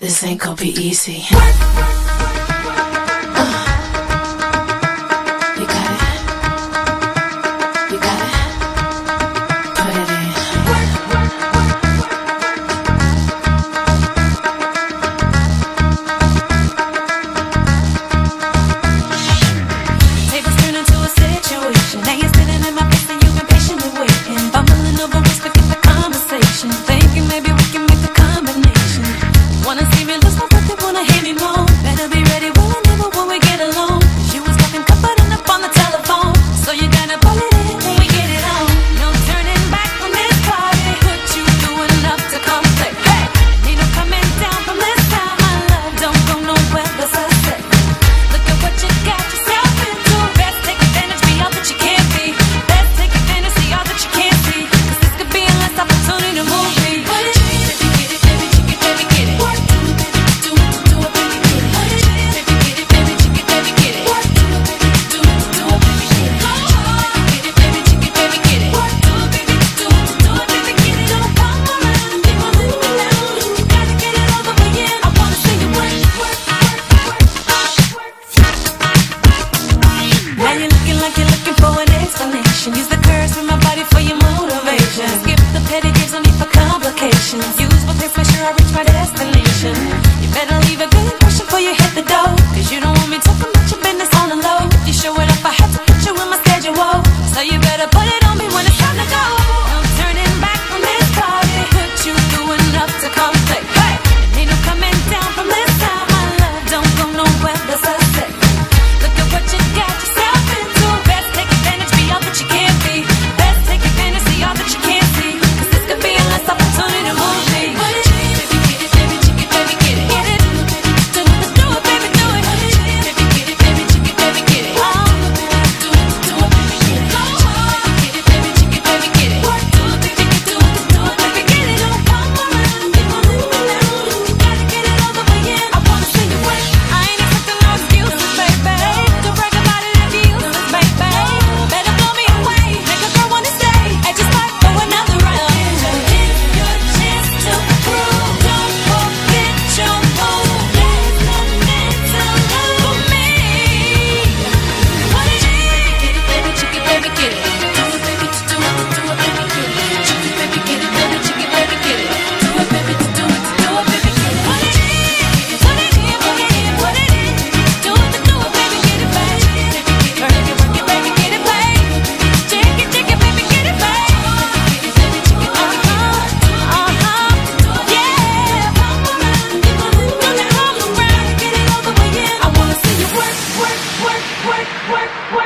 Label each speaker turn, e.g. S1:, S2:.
S1: This ain't gonna be easy.
S2: conversation. Use the curse from my body for your motivation. Skip the petty games, no need for complications. Use what takes, make sure I reach my destiny. quick, quick.